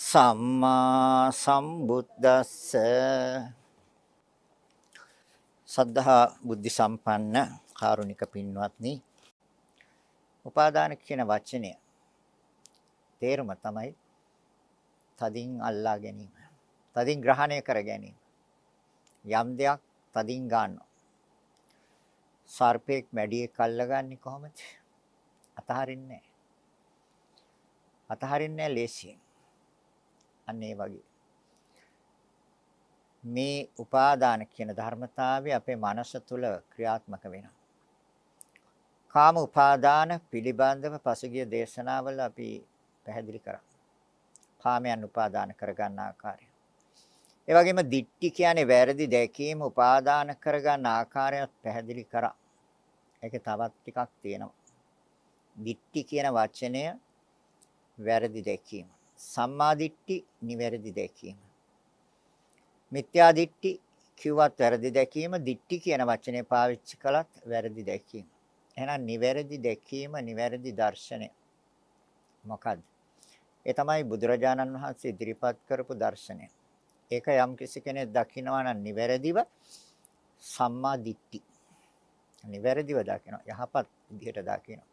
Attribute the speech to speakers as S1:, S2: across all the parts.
S1: සම්මා සම්බුද්දස්ස. සද්ධා බුද්ධ සම්පන්න කාරුණික පින්වත්නි උපාදාන කියන වචනය තේරුම තමයි තදින් අල්ලා ගැනීම තදින් ග්‍රහණය කර ගැනීම. යම් දෙයක් තදින් ගන්නවා. සර්පෙක් මැඩියෙක් අල්ලගන්නේ කොහොමද? අතහරින්නේ අතහරින්නේ ලේසියෙන්. අන්න ඒ වගේ මේ උපාදාන කියන ධර්මතාවය අපේ මනස තුල ක්‍රියාත්මක වෙනවා. කාම උපාදාන පිළිබඳව පසුගිය දේශනාවල අපි පැහැදිලි කරා. කාමයන් උපාදාන කරගන්න ආකාරය. ඒ වගේම දික්ටි කියන්නේ වැරදි දැකීම උපාදාන කරගන්න ආකාරයත් පැහැදිලි කරා. ඒකේ තවත් ටිකක් තියෙනවා. දික්ටි කියන වචනය වැරදි දැකීම. සම්මා දිට්ඨි නිවැරදි දැකීම. මිත්‍යා දිට්ඨි කිව්වත් වැරදි දැකීම, දිට්ඨි කියන වචනේ පාවිච්චි කළත් වැරදි දැකීම. එහෙනම් නිවැරදි දැකීම, නිවැරදි දර්ශනය. මොකද්ද? ඒ තමයි බුදුරජාණන් වහන්සේ ඉදිරිපත් කරපු දර්ශනය. ඒක යම් කිසි කෙනෙක් දකිනවා නම් නිවැරදිව සම්මා දිට්ඨි. නිවැරදිව දකිනවා. යහපත් විදිහට දකිනවා.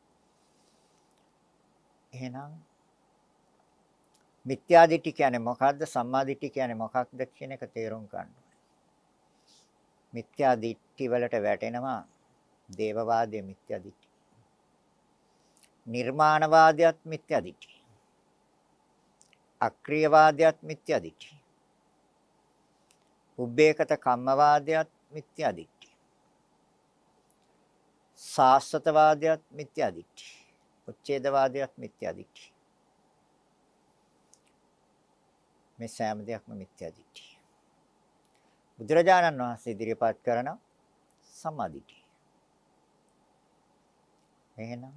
S1: එහෙනම් මිත්‍යා දිට්ඨි කියන්නේ මොකක්ද? සම්මා දිට්ඨි කියන්නේ මොකක්ද කියන එක තේරුම් ගන්න මිත්‍යා දිට්ඨි වලට වැටෙනවා දේවවාදයේ මිත්‍යා දිට්ඨි. නිර්මාණවාදයත් මිත්‍යා දිට්ඨි. අක්‍රීයවාදයත් මිත්‍යා දිට්ඨි. උබ්බේකත කම්මවාදයත් මිත්‍යා දිට්ඨි. සාස්වතවාදයත් මිත්‍යා දිට්ඨි. උච්ඡේදවාදයත් මිත්‍යා දිට්ඨි. මේ සෑම දෙයක්ම මිත්‍යා දිට්ඨිය. බුදුරජාණන් වහන්සේ ඉදිරිපත් කරන සම්මාදිට්ඨිය. එහෙනම්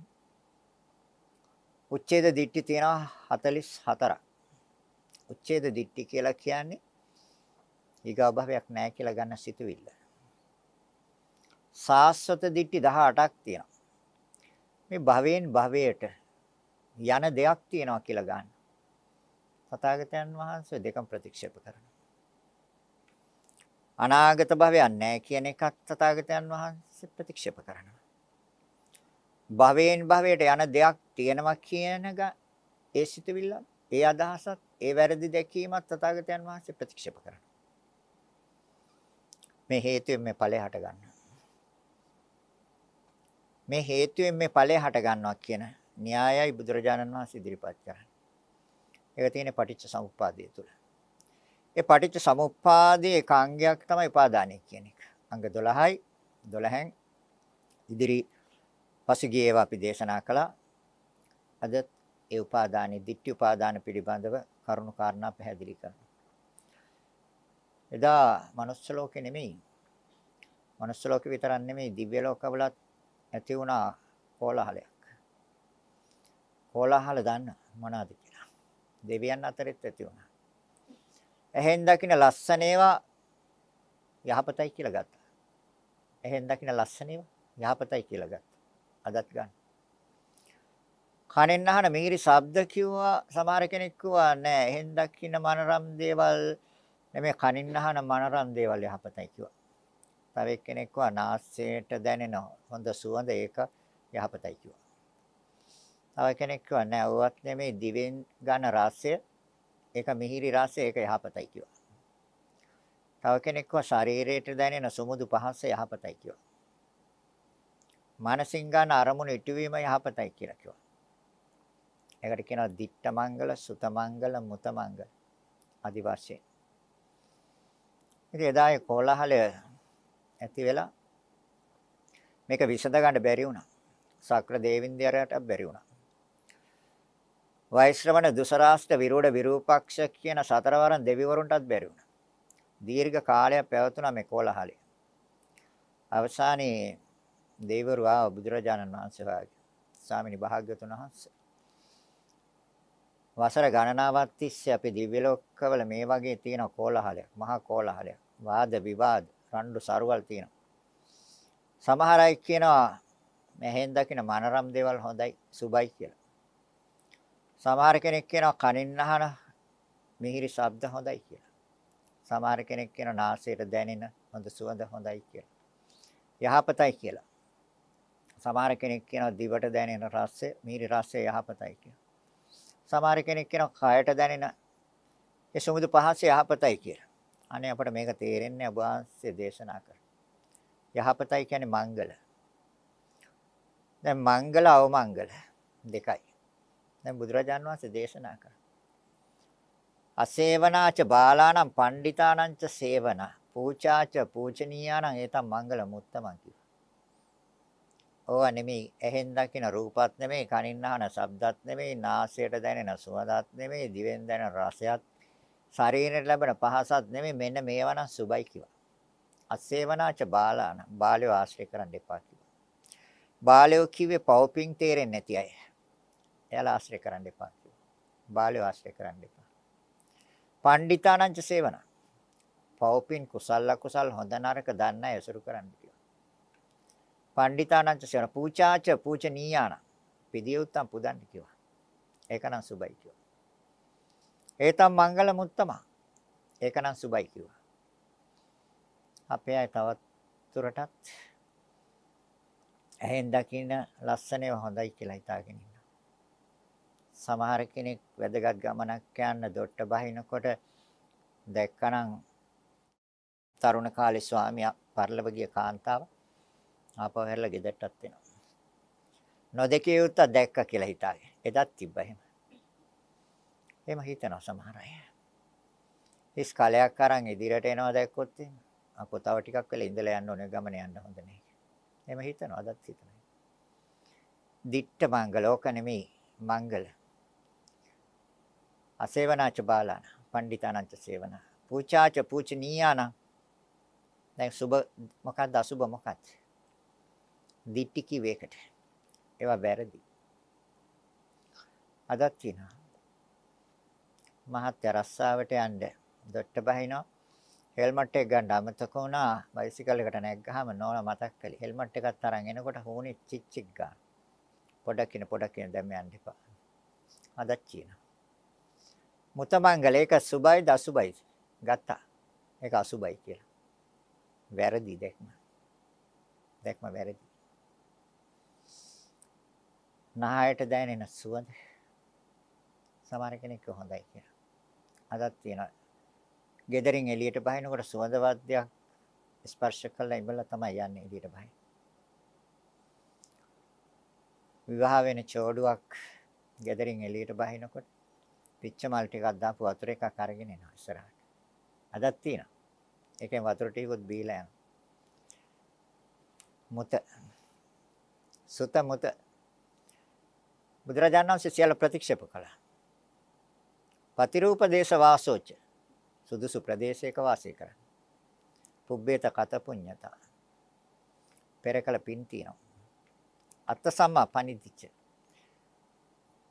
S1: උච්ඡේද දිට්ඨි තියෙනවා 44ක්. උච්ඡේද දිට්ඨි කියලා කියන්නේ ඊගා භවයක් නැහැ කියලා ගන්න සිතුවිල්ල. සාස්වත දිට්ඨි 18ක් තියෙනවා. මේ භවයෙන් භවයට යන දෙයක් තියෙනවා කියලා ගන්න. තථාගතයන් වහන්සේ දෙකම ප්‍රතික්ෂේප කරනවා. අනාගත භවයක් නැහැ කියන එකක් තථාගතයන් වහන්සේ ප්‍රතික්ෂේප කරනවා. භවයෙන් භවයට යන දෙයක් තියෙනවා කියන ඒ සිතුවිල්ල, ඒ අදහසත්, ඒ වැරදි දැකීමත් තථාගතයන් වහන්සේ ප්‍රතික්ෂේප කරනවා. මේ හේතුවෙන් මේ ඵලය හට ගන්නවා. මේ හේතුවෙන් මේ ඵලය හට ගන්නවා කියන න්‍යායයි බුදුරජාණන් වහන්සේ ඉදිරිපත් කරන්නේ. ඒක තියෙන්නේ පටිච්ච සමුප්පාදය තුල. ඒ පටිච්ච සමුප්පාදයේ එක අංගයක් තමයි උපාදානය කියන එක. අංග 12යි 12න් ඉදිරි පසුගිය ඒවා අපි දේශනා කළා. අද ඒ උපාදානයේ ditthi උපාදාන පිළිබඳව කරුණු කාරණා පැහැදිලි කරනවා. එදා manuss ලෝකේ නෙමෙයි. manuss ලෝකේ විතරක් නෙමෙයි දිව්‍ය ලෝකවලත් ඇති වුණා කෝලාහලයක්. කෝලාහල දන්න මොනවද දෙවියන් අතරෙත් ඇති වුණා. එහෙන් දකින්න ලස්සන ඒවා යහපතයි කියලා ගත්තා. එහෙන් දකින්න ලස්සන ඒවා යහපතයි කියලා ගත්තා. අදත් ගන්න. කනෙන් අහන මිහිරි ශබ්ද කිව්වා සමහර කෙනෙක් කිව්වා නෑ එහෙන් දකින්න මනරම් දේවල් නෙමෙයි කනින් අහන මනරම් දේවල් යහපතයි කිව්වා. තව එක්කෙනෙක් කිව්වා නාසයට දැනෙන හොඳ සුවඳ ඒක යහපතයි කිව්වා. තව කෙනෙක් කිව්වා නෑ ඕවත් නෙමෙයි දිවෙන් ගන්න රසය ඒක මිහිරි රසය ඒක යහපතයි කිව්වා. තව කෙනෙක්ව ශරීරයට දැනෙන සුමුදු පහස යහපතයි කියනවා. මානසින් ගන්න අරමුණු ඉටුවීම යහපතයි කියලා කිව්වා. ඒකට කියනවා ditta මංගල, සුත මංගල, මුත මංගල. আদি වශයෙන්. ඉතින් එදා ඒ කොලහලය ඇති වෙලා මේක විසඳ ගන්න බැරි වුණා. සක්‍ර දේවින්දයාට බැරි වුණා. වෛශ්‍රවණ දුසරාෂ්ට විරෝධ විරූපක්ෂ කියන සතරවරන් දෙවිවරුන්ටත් බැරි වුණා. දීර්ඝ කාලයක් පැවතුණා මේ කොලහලය. අවසානයේ දෙවිවරු ආව බුදුරජාණන් වහන්සේ වාගේ. ස්වාමිනී භාග්‍යතුන් වහන්සේ. වසර ගණනාවක් තිස්සේ අපි දිව්‍ය ලෝකවල මේ වගේ තියෙන කෝලහලයක්, මහා කෝලහලයක්, වාද විවාද, රණ්ඩු සරුවල් තියෙනවා. සමහර අය කියනවා මෙහෙන් දකින්න මනරම් දේවල් හොඳයි, සුබයි කියලා. සමහර කෙනෙක් කියනවා කනින් අහන මිහිරි ශබ්ද හොඳයි කියලා. සමහර කෙනෙක් කියනවා නාසයට දැනෙන හොඳ සුවඳ හොඳයි කියලා. යහපතයි කියලා. සමහර කෙනෙක් කියනවා දිවට දැනෙන රසය, මිහිරි රසය යහපතයි කියලා. සමහර කෙනෙක් කියනවා කයට දැනෙන ඒ සුමුදු පහස යහපතයි කියලා. අනේ අපිට මේක තේරෙන්නේ ඔබ වහන්සේ දේශනා කර. යහපතයි කියන්නේ මංගල. දැන් මංගල අවමංගල දෙකයි. දැන් බුදුරජාන් වහන්සේ දේශනා කරා. අසේවනාච බාලාණං පණ්ඩිතානං ච සේවනා පූචාච පූජනීයානං ඒතම් මංගල මුත්තමන් කිව්වා. ඕවා නෙමෙයි ඇහෙන් දකින රූපත් නෙමෙයි කනින් අහන ශබ්දත් නෙමෙයි නාසයට දැනෙන සුවඳත් නෙමෙයි දිවෙන් දැනෙන රසයත් ශරීරයට ලැබෙන පහසත් නෙමෙයි මෙන්න මේවා නම් සුබයි කිව්වා. අසේවනාච බාලාන බාලයෝ ආශ්‍රය කරන්න එපා කිව්වා. බාලයෝ කිව්වේ පවපින් තේරෙන්නේ නැති අය. එයාලා ආශ්‍රය කරන්න එපා කිව්වා. බාලයෝ ආශ්‍රය කරන්න එපා. පණ්ඩිතානංච සේවනා පවපින් කුසල කුසල් හොඳ නරක දන්න අය ඇසුරු කරන්න පණ්ඩිතානංච සේන පූචාච පූජනීයාන පිදියුත්තම් පුදන්න කිව්වා. ඒකනම් සුබයි කිව්වා. ඒතම් මංගල මුත්තම. ඒකනම් සුබයි කිව්වා. අපේ අය තවත් තුරටත් ඇහෙන් දකින්න ලස්සනව හොඳයි කියලා හිතාගෙන ඉන්නවා. සමහර කෙනෙක් වැදගත් ගමනක් යන්න දොට්ට බහිනකොට දැක්කනම් තරුණ කාලේ ස්වාමියා පරලව ගිය කාන්තාව ආපහු හැරලා ගෙදරටත් එනවා. නොදකිය යුත්ත දැක්ක කියලා හිතාගෙන. එදත් තිබ්බ එහෙම. එහෙම හිතනවා සමහර අය. ඉස් කාලයක් අරන් ඉදිරියට එනවා දැක්කොත් අපෝ තව ටිකක් වෙලා ඉඳලා යන්න ඕනේ ගමන යන්න හොඳ නැහැ. එහෙම හිතනවා අදත් හිතනවා. දිට්ඨ මංගල ඕක නෙමෙයි මංගල. අසේවනාච බාලාන පණ්ඩිතානංච සේවන. පූචාච පූචනීයාන. දැන් සුබ මොකක්ද අසුබ මොකක්ද? දිට්ටි කිවේකට. ඒවා වැරදි. අදත් කියනවා. මහත්ය රස්සාවට යන්න දොට්ට බහිනවා. හෙල්මට් එක ගන්න අමතක වුණා. බයිසිකල් එකට නැග්ගාම නෝන මතක් කළේ. හෙල්මට් එකත් අරන් එනකොට හුනේ චිච්චික් ගන්න. පොඩක් කින පොඩක් කින දැම්ම යන්න එපා. අදත් කියනවා. මුතමංගල ඒක සුබයිද අසුබයිද? ගත්තා. ඒක අසුබයි කියලා. වැරදි දැක්ම. දැක්ම වැරදි. නහයට දැනෙන සුවඳ සමහර කෙනෙක් හොඳයි කියලා. අදත් තියෙනවා. ගෙදරින් එළියට බහිනකොට සුවඳ වාද්‍යයක් ස්පර්ශ කළා ඉබල තමයි යන්නේ එළියට බහින. විවාහ වෙන චෝඩුවක් ගෙදරින් එළියට බහිනකොට පිච්ච මල් ටිකක් දාපු වතුර එකක් අරගෙන එනවා ඉස්සරහට. අදත් තියෙනවා. ඒකෙන් වතුර ටිකකුත් බීලා යනවා. මුත සුත මුත බුදුරජාණන් වහන්සේ සියල්ල ප්‍රතික්ෂේප කළා. පතිරූප දේශ වාසෝච සුදුසු ප්‍රදේශයක වාසය කරන්න. පුබ්බේත කත පුඤ්ඤතා. පෙරකල පින් තියෙනවා. අත්ත සම්මා පනිදිච්ච.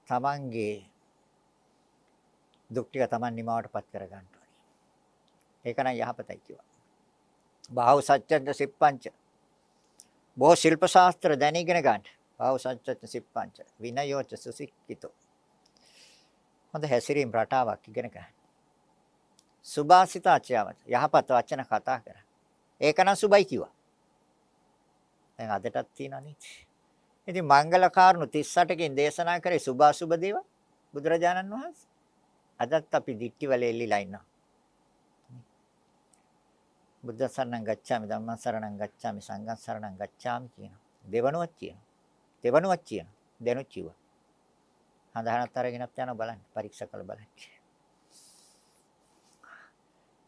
S1: තමන්ගේ දුක් ටික තමන් නිමාවටපත් කර ගන්න ඕනේ. ඒක නම් යහපතයි කිව්වා. බාහුව සත්‍යන්ත සිප්පංච. බොහෝ ශිල්ප ශාස්ත්‍ර දැනගෙන ගන්න. පාවසංචච්ච සිප්පංච විනයෝච සුසික්කිතෝ හොඳ හැසිරීම රටාවක් ඉගෙන ගන්න. සුභාසිතාචයවත යහපත් වචන කතා කර. ඒක නම් සුබයි කිව්වා. දැන් අදටත් තියෙනවා නේද? ඉතින් මංගල කාරණු 38කින් දේශනා කරේ සුභාසුභ දේවල් බුදුරජාණන් වහන්සේ. අදත් අපි දික්ටි වල එල්ලිලා ඉන්නවා. බුද්ධ සරණං ගච්ඡාමි ධම්මං සරණං ගච්ඡාමි සංඝං සරණං ගච්ඡාමි කියනවා. දෙවනුවක් කියනවා. දෙවනුවක් කියනවා. දෙනුත් කිව්වා. හඳහනත් අරගෙනත් යනවා බලන්න පරීක්ෂා කරලා බලන්න.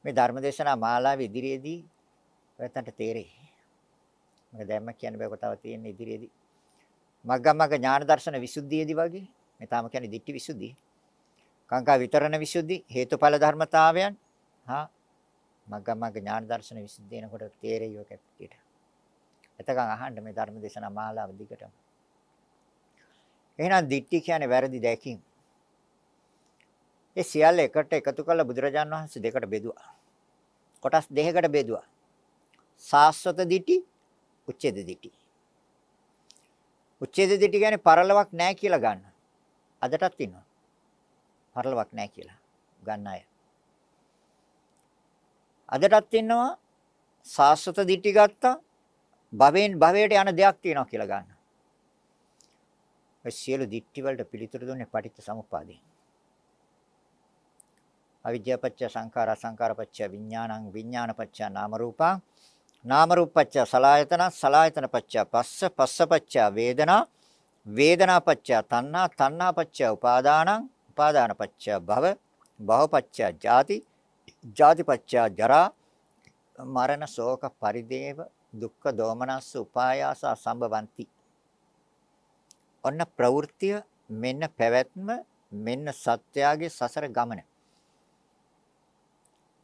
S1: මේ ධර්මදේශනා මාලාවේ ඉදිරියේදී ඔයයන්ට තේරෙයි. මම දැම්ම කියන්න බෑ කොටව තියෙන ඉදිරියේදී. මග්ගමග්ග ඥාන දර්ශන විසුද්ධියේදී වගේ මේ තාම කියන්නේ ditthi විසුද්ධිය. කාංකා විතරණ විසුද්ධි හේතුඵල ධර්මතාවයන් හා මග්ගමග්ග ඥාන දර්ශන විසුද්ධිය එනකොට තේරෙයි ඔය කැප්ටිට. එතකන් අහන්න මේ ධර්ම දේශනා මාලාව දිගටම. එහෙනම් ditthi කියන්නේ වැරදි දැකීම. ඒ සියල්ල එකට එකතු කරලා බුදුරජාන් වහන්සේ දෙකට බෙදුවා. කොටස් දෙකකට බෙදුවා. සාස්වත ditthi, උච්ඡේද ditthi. උච්ඡේද ditthi කියන්නේ පරලවක් නැහැ කියලා ගන්න. අදටත් ඉන්නවා. පරලවක් නැහැ කියලා ගන්න අය. අදටත් ඉන්නවා සාස්වත ditthi ගත්තා භවෙන් භවයට යන දෙයක් තියෙනවා කියලා ගන්න. ඔය සියලු ditthi වලට පිළිතුරු දුන්නේ පටිච්ච සමුප්පාදයෙන්. අවිද්‍යාපච්ච සංඛාර සංඛාරපච්ච විඥානං විඥානපච්ච නාම රූපං නාම රූපපච්ච සලායතන සලායතනපච්ච පස්ස පස්සපච්ච වේදනා වේදනාපච්ච තණ්හා තණ්හාපච්ච උපාදානං උපාදානපච්ච භව භවපච්ච ජාති ජාතිපච්ච ජරා මරණ ශෝක පරිදේව දුක්ඛ දෝමනස්ස උපායාස සම්භවಂತಿ ඔන්න ප්‍රවෘත්තිය මෙන්න පැවැත්ම මෙන්න සත්‍යයේ සසර ගමන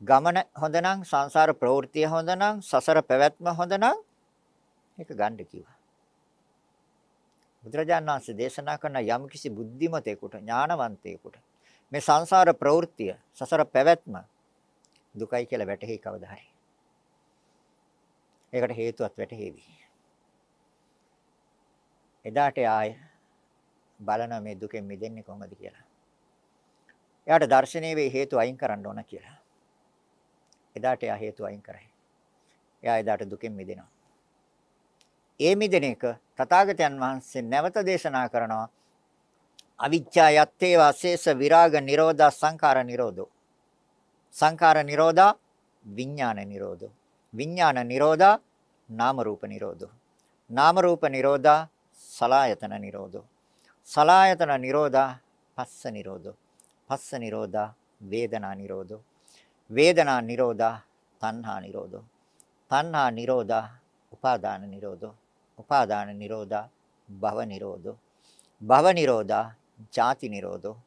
S1: ගමන හොඳනම් සංසාර ප්‍රවෘත්තිය හොඳනම් සසර පැවැත්ම හොඳනම් ඒක ගන්න කිව්වා. බුදුරජාණන් වහන්සේ දේශනා කරන යම්කිසි බුද්ධිමතෙකුට ඥානවන්තයෙකුට මේ සංසාර ප්‍රවෘත්තිය සසර පැවැත්ම දුකයි කියලා වැටහි කවදා හරි. ඒකට හේතුවක් වැටහෙවි. එදාට ආය බලන මේ දුකෙන් මිදෙන්නේ කොහොමද කියලා. එයාට දර්ශනීය වේ හේතු අයින් කරන්න ඕන කියලා. එදාට එයා හේතු අයින් කරයි. එයා එදාට දුකෙන් මිදෙනවා. ඒ මිදෙන එක තථාගතයන් වහන්සේ නැවත දේශනා කරනවා. අවිච්ඡා යත්තේ වාසේස විරාග නිරෝධා සංඛාර නිරෝධෝ. සංඛාර නිරෝධා විඥාන නිරෝධෝ. විඥාන නිරෝධා නාම රූප නිරෝධෝ. නාම රූප නිරෝධා සලායතන නිරෝධෝ. සලායතන නිරෝධා පස්ස නිරෝධෝ. පස්ස නිරෝධා වේදනා නිරෝධෝ. වේදනා නිරෝධා තණ්හා නිරෝධෝ තණ්හා නිරෝධා උපාදාන නිරෝධෝ උපාදාන නිරෝධා භව නිරෝධෝ. භව නිරෝධා ජාති නිරෝධෝ.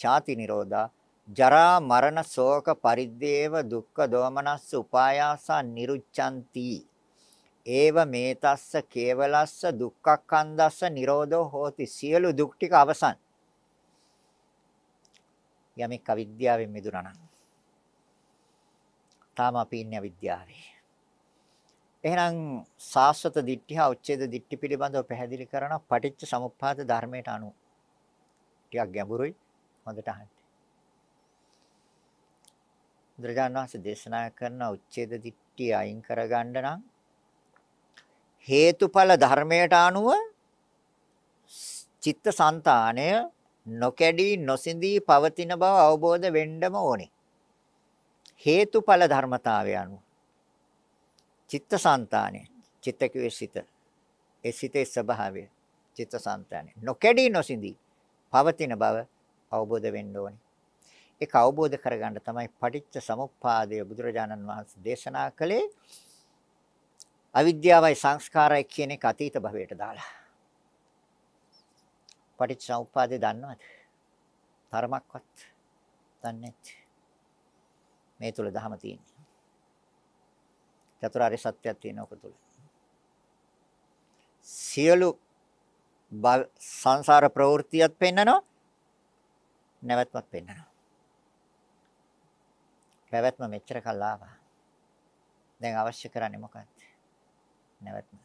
S1: ජාති නිරෝධා ජරා මරණ ශෝක පරිද්දේව දුක්ඛ දෝමනස්ස උපායාසා නිරුච්ඡanti ඒව මේතස්ස කේවලස්ස දුක්ඛක්ඛන්දස්ස නිරෝධෝ හෝති. සියලු දුක් ටික අවසන්. යමෙක් අවිද්‍යාවෙන් මිදුණා නම් තාම අපි ඉන්නේ අවිද්‍යාවේ. එහෙනම් සාස්වත දිට්ඨි හා උච්ඡේද දිට්ඨි පිළිබඳව පැහැදිලි කරන පටිච්ච සමුප්පාද ධර්මයට අනුව. ටිකක් ගැඹුරුයි හොඳට අහන්න. බුදුරජාණන් වහන්සේ දේශනා කරන උච්ඡේද දිට්ඨිය අයින් කරගන්න නම් හේතුඵල ධර්මයට අනුව චිත්තසංතානය නොකැඩී නොසිඳී පවතින බව අවබෝධ වෙන්නම ඕනේ. හේතුඵල ධර්මතාවය අනුව චිත්තසංතානය චිත්තකයේ සිත ඒ සිතේ ස්වභාවය චිත්තසංතානය නොකැඩී නොසිඳී පවතින බව අවබෝධ වෙන්න ඕනේ ඒක අවබෝධ කරගන්න තමයි පටිච්ච සමුප්පාදය බුදුරජාණන් වහන්සේ දේශනා කළේ අවිද්‍යාවයි සංස්කාරයි කියන එක අතීත භවයට දාලා පටිච්ච සමුප්පාදේ දන්නවද? තරමක්වත් දන්නේ නැහැ. මේ තුල ධහම තියෙන්නේ. චතුරාර්ය සත්‍යයක් තියෙන ඔක තුල. සියලු සංසාර ප්‍රවෘත්තියත් පෙන්නනවා නැවැත්මත් පෙන්නනවා. පැවැත්ම මෙච්චර කල් ආවා. දැන් අවශ්‍ය කරන්නේ මොකක්ද? නැවැත්ම.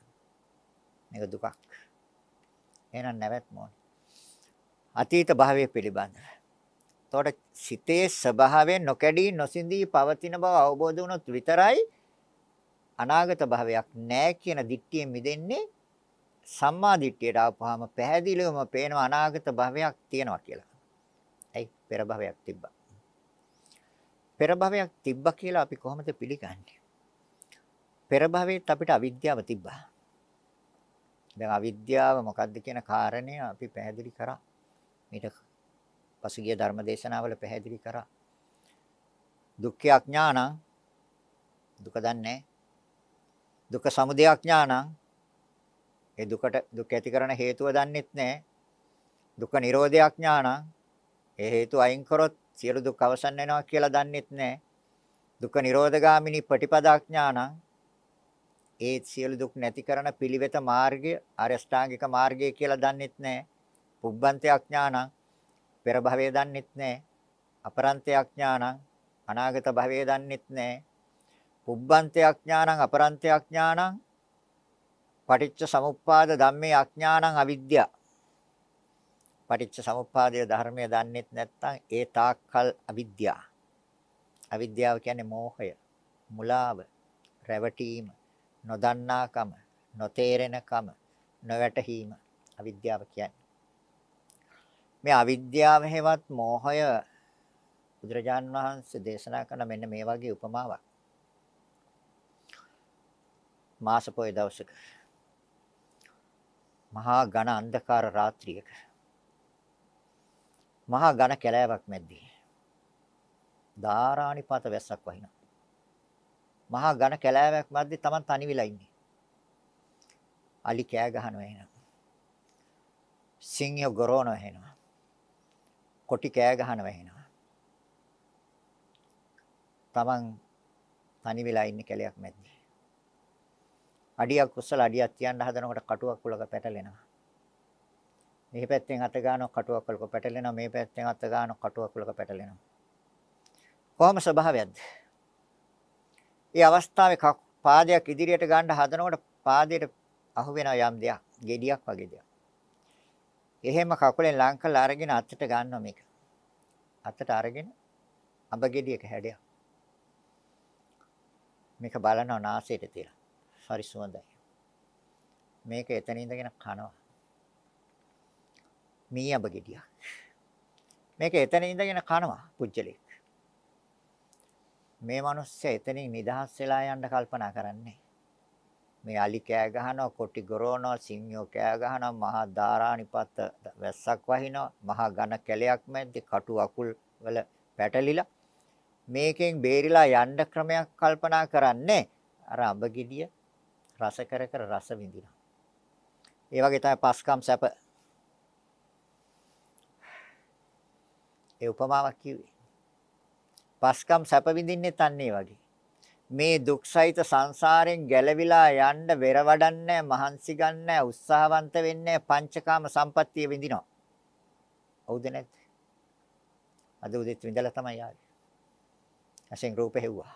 S1: මේක දුකක්. එහෙනම් නැවැත්ම ඕනේ. අතීත භාවයේ පිළිබඳව එතකොට සිතේ ස්වභාවයෙන් නොකැඩී නොසිඳී පවතින බව අවබෝධ වුණොත් විතරයි අනාගත භාවයක් නැහැ කියන දික්තියෙන් මිදෙන්නේ සම්මා දිට්ඨියට ආපුවාම පැහැදිලිවම පේනවා අනාගත භවයක් තියෙනවා කියලා. ඇයි පෙර භවයක් තිබ්බා. පෙර භවයක් තිබ්බා කියලා අපි කොහොමද පිළිගන්නේ? පෙර භවයේත් අපිට අවිද්‍යාව තිබ්බා. දැන් අවිද්‍යාව මොකක්ද කියන කාරණය අපි පැහැදිලි කරා. මේක පසුගිය ධර්ම දේශනාවල පැහැදිලි කරා. දුක්ඛ අඥානං දුක දන්නේ දුක සමුදය අඥානං ඒ දුකට දුක ඇති කරන හේතුව දන්නෙත් නැහැ. දුක නිරෝධය අඥානං ඒ හේතු අයින් කරොත් සියලු දුක් අවසන් වෙනවා කියලා දන්නෙත් නැහැ. දුක නිරෝධගාමිනී ප්‍රතිපදාඥානං ඒ සියලු දුක් නැති කරන පිළිවෙත මාර්ගය අරෂ්ඨාංගික මාර්ගය කියලා දන්නෙත් නැහැ. පුබ්බන්තේ අඥානං පෙර භවයේ දන්නෙත් නැහැ. අපරන්තේ අඥානං අනාගත භවයේ දන්නෙත් නැහැ. පුබ්බන්තේ අඥානං අපරන්තේ අඥානං පටිච්ච සමුප්පාද ධම්මේ අඥානං අවිද්‍යාව. පටිච්ච සමුප්පාදයේ ධර්මය දන්නෙත් නැත්නම් ඒ තාක්කල් අවිද්‍යාව. අවිද්‍යාව කියන්නේ මෝහය, මුලාව, රැවටීම, නොදන්නාකම, නොතේරෙනකම, නොවැටහීම අවිද්‍යාව කියන්නේ. මේ අවිද්‍යාව හේවත් මෝහය බුදුරජාන් වහන්සේ දේශනා කරන මෙන්න මේ වගේ උපමාවක්. මාස පොය දවසක මහා ඝන අන්ධකාර රාත්‍රියක මහා ඝන කැලෑවක් මැද්දේ ධාරානිපාත වැස්සක් වහිනවා. මහා ඝන කැලෑවක් මැද්දේ Taman තනි වෙලා ඉන්නේ. අලි කෑ ගහනවා එහෙනම්. සිංහයෝ ගොරවනවා එහෙනම්. කොටි කෑ ගහනවා එහෙනම්. Taman තනි වෙලා ඉන්නේ කැලයක් මැද්දේ. අඩියක් උස්සලා අඩියක් තියන්න හදනකොට කටුවක් කුලක පැටලෙනවා. මේ පැත්තෙන් අත ගන්නව කටුවක් කුලක පැටලෙනවා මේ පැත්තෙන් අත ගන්නව කටුවක් කුලක පැටලෙනවා. කොහොම ස්වභාවයක්ද? ඒ අවස්ථාවේ පාදයක් ඉදිරියට ගන්න හදනකොට පාදයට අහු වෙන යම් දෙයක්, gediyak වගේ දෙයක්. එහෙම කකුලෙන් ලං කරලා අරගෙන අතට ගන්නවා මේක. අතට අරගෙන අඹ ගෙඩියක හැඩයක්. මේක බලනවා නාසයට තියලා. හරි සුවඳයි. මේක එතන ඉඳගෙන කනවා. මී අඹ ගෙඩියක්. මේක එතන ඉඳගෙන කනවා පුජ්‍යලෙක්. මේ මිනිස්සයා එතනින් නිදහස් වෙලා යන්න කල්පනා කරන්නේ. මේ අලි කෑ ගහනවා, කොටි ගොරවනවා, සිංහයෝ කෑ ගහනවා, මහා ධාරානිපත වැස්සක් වහිනවා, මහා ඝන කැලයක් මැද්දේ කටු අකුල් වල පැටලිලා මේකෙන් බේරිලා යන්න ක්‍රමයක් කල්පනා කරන්නේ අර අඹ ගෙඩිය රස කර කර රස විඳිනවා. ඒ වගේ තමයි පස්කම් සැප. ඒ උපමාවක් කිව්වේ. පස්කම් සැප විඳින්නේ තන්නේ වගේ. මේ දුක්සහිත සංසාරයෙන් ගැලවිලා යන්න වෙර වඩන්නේ මහන්සි ගන්නෑ උත්සාහවන්ත වෙන්නේ පංචකාම සම්පත්තිය විඳිනවා. හවුද නැද්ද? අද උදේත් විඳලා තමයි ආවේ. ඇසෙන් රූප හෙව්වා.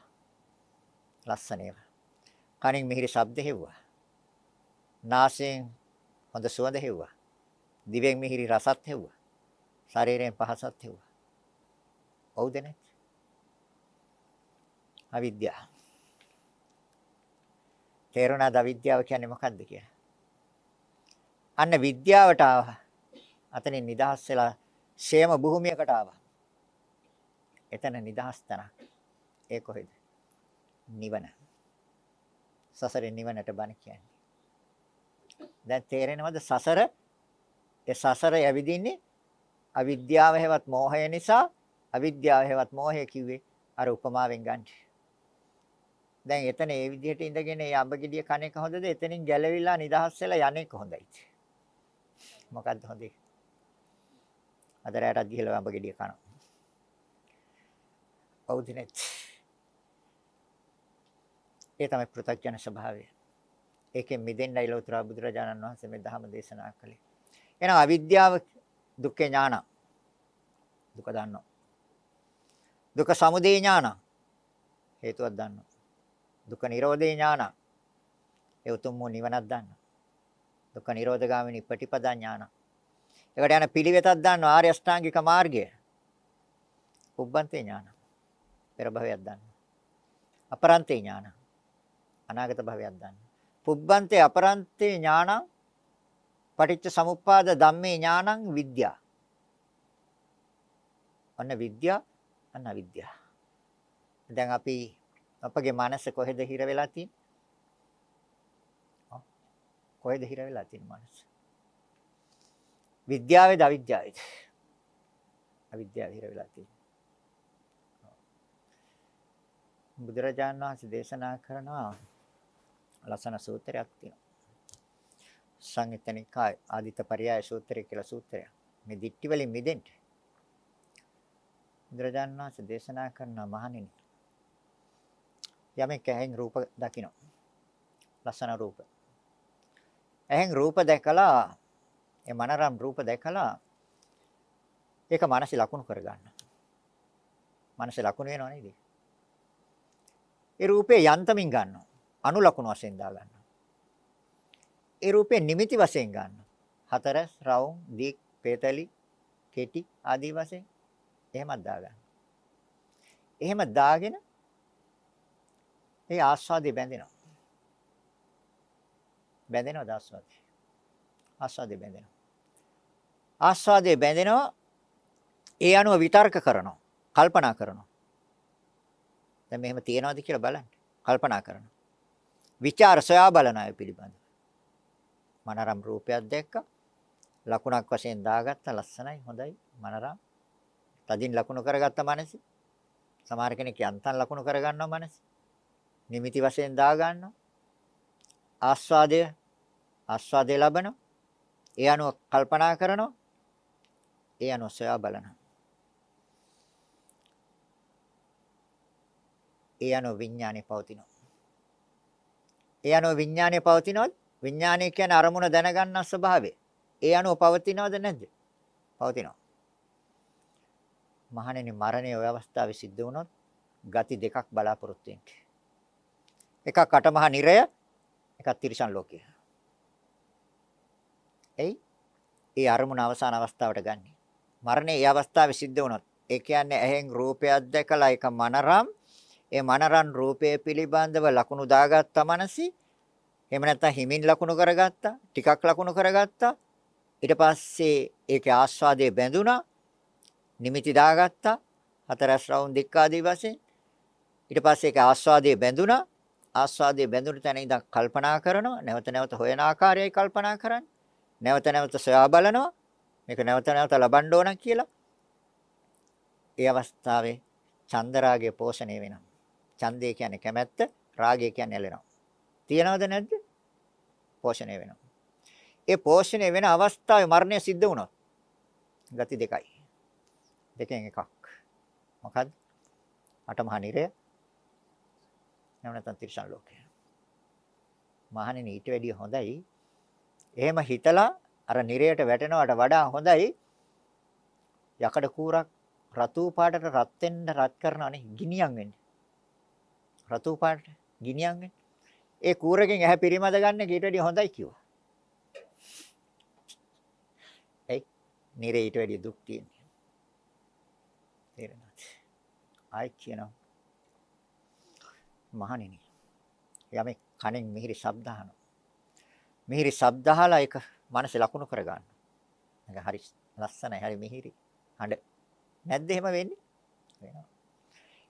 S1: ලස්සනේව. කනින් මිහිරි ශබ්ද හෙව්වා. නාසයෙන් හොඳ සුවඳ හෙව්වා. දිවෙන් මිහිරි රසත් හෙව්වා. ශරීරයෙන් පහසත් හෙව්වා. හවුද නැද්ද? අවිද්‍යාව. තේරුණාද අවිද්‍යාව කියන්නේ මොකක්ද කියලා? අන්න විද්‍යාවට ආවා. අතනින් නිදහස් වෙලා ෂේම භූමියකට ආවා. එතන නිදහස් තැනක්. ඒ කොහෙද? නිවන. සසරේ නිවනට බණ කියන්නේ. දැන් තේරෙනවද සසර? ඒ සසර යවිදින්නේ අවිද්‍යාව හේවත් මෝහය නිසා අවිද්‍යාව හේවත් මෝහය කිව්වේ අර උපමාවෙන් ගන්නේ. දැන් එතන ඒ විදිහට ඉඳගෙන ඒ අඹ ගෙඩිය කන එක හොඳද? එතනින් ගැලවිලා නිදහස් වෙලා යන්නේ කොහොඳයි? මොකද්ද හොඳේ? අද රැටත් ගිහලා අඹ ගෙඩිය කනවා. ඔව්දිනෙත්. ඒ තමයි පෘථග්ජන ස්වභාවය. ඒකෙන් මිදෙන්නයි ලෝතර බුදුරජාණන් වහන්සේ මේ ධර්ම දේශනා කළේ. එහෙනම් අවිද්‍යාව දුක්ඛ ඥාන. දුක දන්නවා. දුක සමුදය ඥාන. හේතුවක් දන්නවා. දුක නිරෝධේ ඥාන. ඒ උතුම් වූ නිවනක් දන්න. දුක නිරෝධගාමිනී ප්‍රතිපදා ඥාන. ඒකට යන පිළිවෙතක් දන්නවා ආර්ය අෂ්ටාංගික මාර්ගය. උබ්බන්තේ ඥාන. පෙර භවයක් දන්න. අපරන්තේ ඥාන. අනාගත භවයක් දන්න. පුබ්බන්තේ අපරන්තේ ඥාන පටිච්ච සමුප්පාද ධම්මේ ඥානං විද්‍යා. අන්න විද්‍යා අන්න විද්‍යා. දැන් අපි අපගේ මනස කොහෙද හිර වෙලා තියෙන්නේ? කොහෙද හිර වෙලා තියෙන මනස? විද්‍යාවේද අවිද්‍යාවේද? අවිද්‍යාව හිර වෙලා තියෙන්නේ. බුදුරජාණන් වහන්සේ දේශනා කරනවා ලස්සන සූත්‍රයක් තියෙනවා. සංයුත්තනිකාය ආදිත පරයය සූත්‍රය කියලා සූත්‍රයක්. මේ දික්ටි වලින් මිදෙන්න. බුදුරජාණන් වහන්සේ දේශනා කරන මහණෙනි යමෙක් ඇහෙන් රූප දකිනවා. ලස්සන රූප. ඇහෙන් රූප දැකලා ඒ මනරම් රූප දැකලා ඒක මානසික ලකුණු කරගන්න. මානසික ලකුණු වෙනව නේද? ඒ රූපේ යන්තමින් ගන්නවා. අනු ලකුණු වශයෙන් දා ගන්නවා. ඒ රූපේ නිමිති වශයෙන් ගන්නවා. හතරස්, රවුම්, දික්, පේතලි, කෙටි ආදී වශයෙන් එහෙමත් දා ගන්නවා. එහෙම දාගෙන ඒ ආස්වාදේ බැඳෙනවා. බැඳෙනවද ආස්වාදේ? ආස්වාදේ බැඳෙනවා. ආස්වාදේ බැඳෙනවා ඒ අනුව විතර්ක කරනවා. කල්පනා කරනවා. දැන් මෙහෙම තියනවාද කියලා බලන්න. කල්පනා කරනවා. විචාර සොයා බලන අය පිළිබඳව. මනරම් රූපයක් දැක්ක ලකුණක් වශයෙන් දාගත්ත ලස්සනයි හොඳයි මනරම්. තදින් ලකුණු කරගත්ත මනස. සමහර කෙනෙක් යන්තම් ලකුණු කරගන්නවා මනස. නිමිති වශයෙන් දා ගන්නවා. ආස්වාදය ආස්වාදය ලබනවා. ඒ අනුව කල්පනා කරනවා. ඒ අනුව සොයා බලනවා. ඒ අනුව විඥානය පවතිනවා. ඒ අනුව විඥානය පවතිනොත් විඥානය කියන්නේ අරමුණ දැනගන්න ස්වභාවය. ඒ අනුව පවතිනවද නැද්ද? පවතිනවා. මහණෙනි මරණය ඔය අවස්ථාවේ සිද්ධ වුණොත් ගති දෙකක් බලාපොරොත්තු වෙන්න. එකක් අටමහා නිරය, එකක් තිරිසන් ලෝකය. එයි ඒ අරමුණ අවසාන අවස්ථාවට ගන්න. මරණය ඒ අවස්ථාවේ සිද්ධ වුණොත් ඒ කියන්නේ ඇහෙන් රූපයක් දැකලා ඒක මනරම් ඒ මනරන් රූපය පිළිබඳව ලකුණු දාගත්ත මනසි එහෙම නැත්නම් හිමින් ලකුණු කරගත්තා ටිකක් ලකුණු කරගත්තා. ඊට පස්සේ ඒකේ ආස්වාදයේ බැඳුනා නිමිති දාගත්තා හතරස් රවුම් දෙක ආදී වශයෙන්. ඊට පස්සේ ඒක ආස්වාදයේ බැඳුනා ආස්වාදයේ බැඳුණු තැන ඉඳන් කල්පනා කරනවා නැවත නැවත හොයන ආකාරයයි කල්පනා කරන්නේ. නැවත නැවත සොයා බලනවා මේක නැවත නැවත ලබන්න ඕන කියලා. ඒ අවස්ථාවේ චන්දරාගය පෝෂණය වෙනවා. ඡන්දය කියන්නේ කැමැත්ත, රාගය කියන්නේ ඇලෙනවා. තියනවද නැද්ද? පෝෂණය වෙනවා. ඒ පෝෂණය වෙන අවස්ථාවේ මරණය සිද්ධ වුණොත් ගති දෙකයි. දෙකෙන් එකක්. මොකද්ද? අටමහා නිරය. එහෙම නැත්නම් තිරිසන් ලෝකය. මහණෙනි ඊට වැඩිය හොඳයි. එහෙම හිතලා අර නිරයට වැටෙනවට වඩා හොඳයි යකඩ කූරක් රතු පාටට රත් වෙන්න රත් කරනවනේ ගිනියම් වෙන්නේ. රතු පාට ගිනියන්නේ. ඒ කූරකින් ඇහැ පිරිමද ගන්න ඊට වැඩිය හොඳයි කිව්වා. එයි නිරේ ඊට වැඩිය දුක් තියෙනවා. තේරෙනවද? ආයි කියනවා. මහණෙනි. යමෙක් කණෙන් මිහිරි ශබ්ද අහනවා. මිහිරි ශබ්ද අහලා ඒක මනසේ ලකුණු කරගන්න. ඒක හරි ලස්සනයි, හරි මිහිරි. හඬ නැද්ද එහෙම වෙන්නේ? වෙනවා.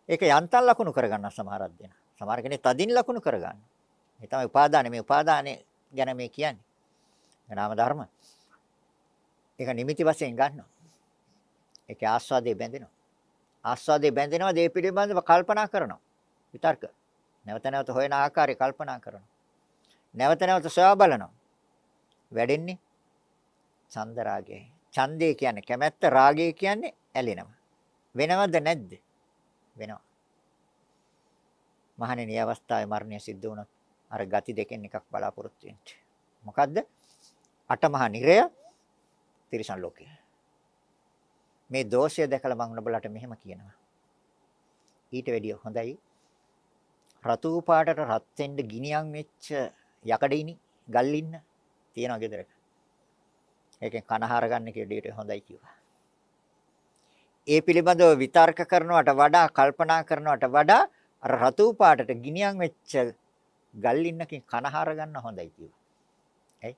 S1: ඒක යන්තම් ලකුණු කරගන්න සමහරක් දෙනා. සමහර කෙනෙක් තදින් ලකුණු කරගන්න. මේ තමයි උපාදානෙ මේ උපාදානෙ ගැන මේ කියන්නේ. නාම ධර්ම. ඒක නිමිති වශයෙන් ගන්නවා. ඒකේ ආස්වාදයේ බැඳෙනවා. ආස්වාදයේ බැඳෙනවා දේ පිළිබඳව කල්පනා කරනවා. විතර්ක. නැවත නැවත හොයන ආකාරය කල්පනා කරනවා. නැවත නැවත සොයා බලනවා. වැඩෙන්නේ චන්ද රාගයයි. ඡන්දේ කියන්නේ කැමැත්ත රාගය කියන්නේ ඇලෙනවා. වෙනවද නැද්ද? වෙනවා. මහණෙනි අවස්ථාවේ මරණය සිද්ධ වුණොත් අර ගති දෙකෙන් එකක් බලාපොරොත්තු වෙන්න. මොකද්ද? අටමහා නිරය තිරිසන් ලෝකය. මේ දෝෂය දැකලා මම ඔබලට මෙහෙම කියනවා. ඊට වැඩිය හොඳයි රතු පාටට රත් වෙන්න ගිනියම් වෙච්ච යකඩිනි ගල්ලින්න තියනවා ගෙදරක. ඒකෙන් කනහර ගන්න කෙඩියට හොඳයි කිව්වා. ඒ පිළිබඳව විතර්ක කරනවට වඩා කල්පනා කරනවට වඩා අර රතු පාටට ගිනියම් වෙච්ච ගල් ඉන්නකින් කනහර ගන්න හොඳයි කිව්වා. ඇයි?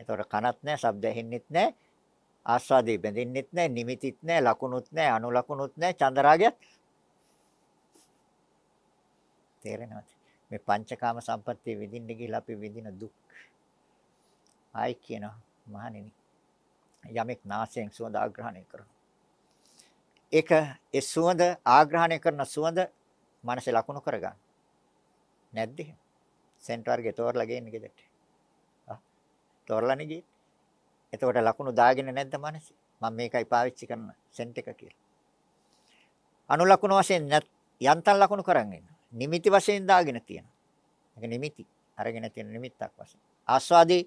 S1: එතකොට කනත් නැහැ, ශබ්ද ඇහෙන්නෙත් නැහැ, ආස්වාදේ බැඳෙන්නෙත් නැහැ, නිමිතිත් නැහැ, ලකුණුත් නැහැ, අනු ලකුණුත් නැහැ, චන්දරාගයත් තේරෙනවද? මේ පංචකාම සම්පත්තිය විඳින්න ගිහිල්ලා අපි විඳින දුක්. ආයි කියනවා මහණෙනි යමෙක් නාසයෙන් සුවඳ ආග්‍රහණය කරනවා. ඒක ඒ සුවඳ ආග්‍රහණය කරන සුවඳ මනසේ ලකුණු කරගන්න. නැද්ද එහෙම? සෙන්ට් වර්ගේ තෝරලා ගේන්නේ ගෙදරට. ආ තෝරලානේ ගියේ. එතකොට ලකුණු දාගෙන නැද්ද මනසේ? මම මේකයි පාවිච්චි කරන සෙන්ට් එක කියලා. අනු ලකුණු වශයෙන් යන්තම් ලකුණු කරන් ඉන්න. නිමිති වශයෙන් දාගෙන තියෙනවා. ඒක නිමිති. අරගෙන තියෙන නිමිත්තක් වශයෙන්. ආස්වාදී